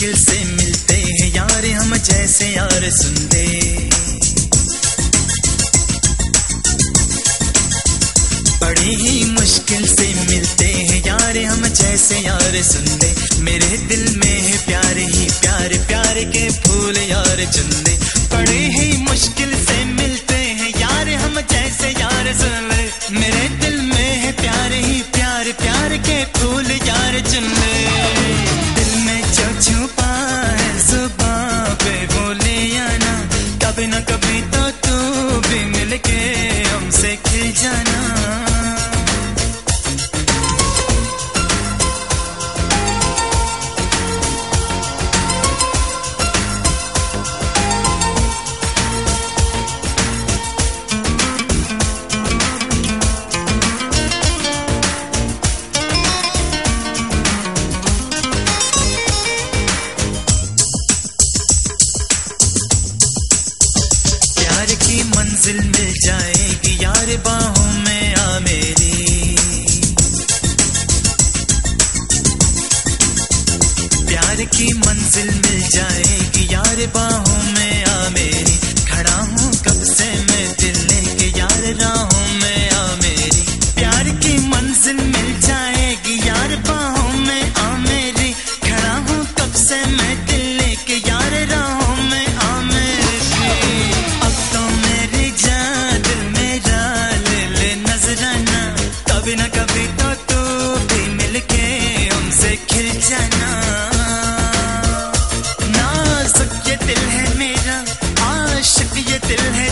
मुश्किल से मिलते हैं यार, हम जैसे यार सुनते। बड़ी ही मुश्किल से मिलते हैं यार, हम जैसे यार सुनते। मेरे दिल में है प्यार ही प्यार प्यार के फूल यार चुनते। बड़े ही जाने मंजिल मिल जाएगी यार बाहों में आ मेरी। प्यार की मंजिल मिल जाएगी यार बाहों में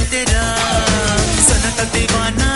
तेरा। सनत दीवाना